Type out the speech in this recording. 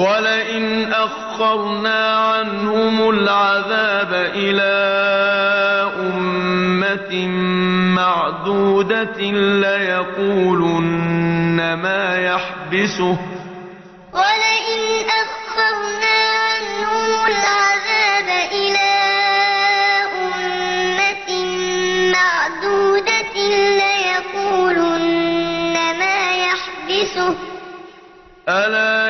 ولئن أخرنا عنهم العذاب إلى أمة معدودة ليقولن ما يحبسه ولئن أخرنا عنهم العذاب إلى أمة معدودة ليقولن ما يحبسه ألا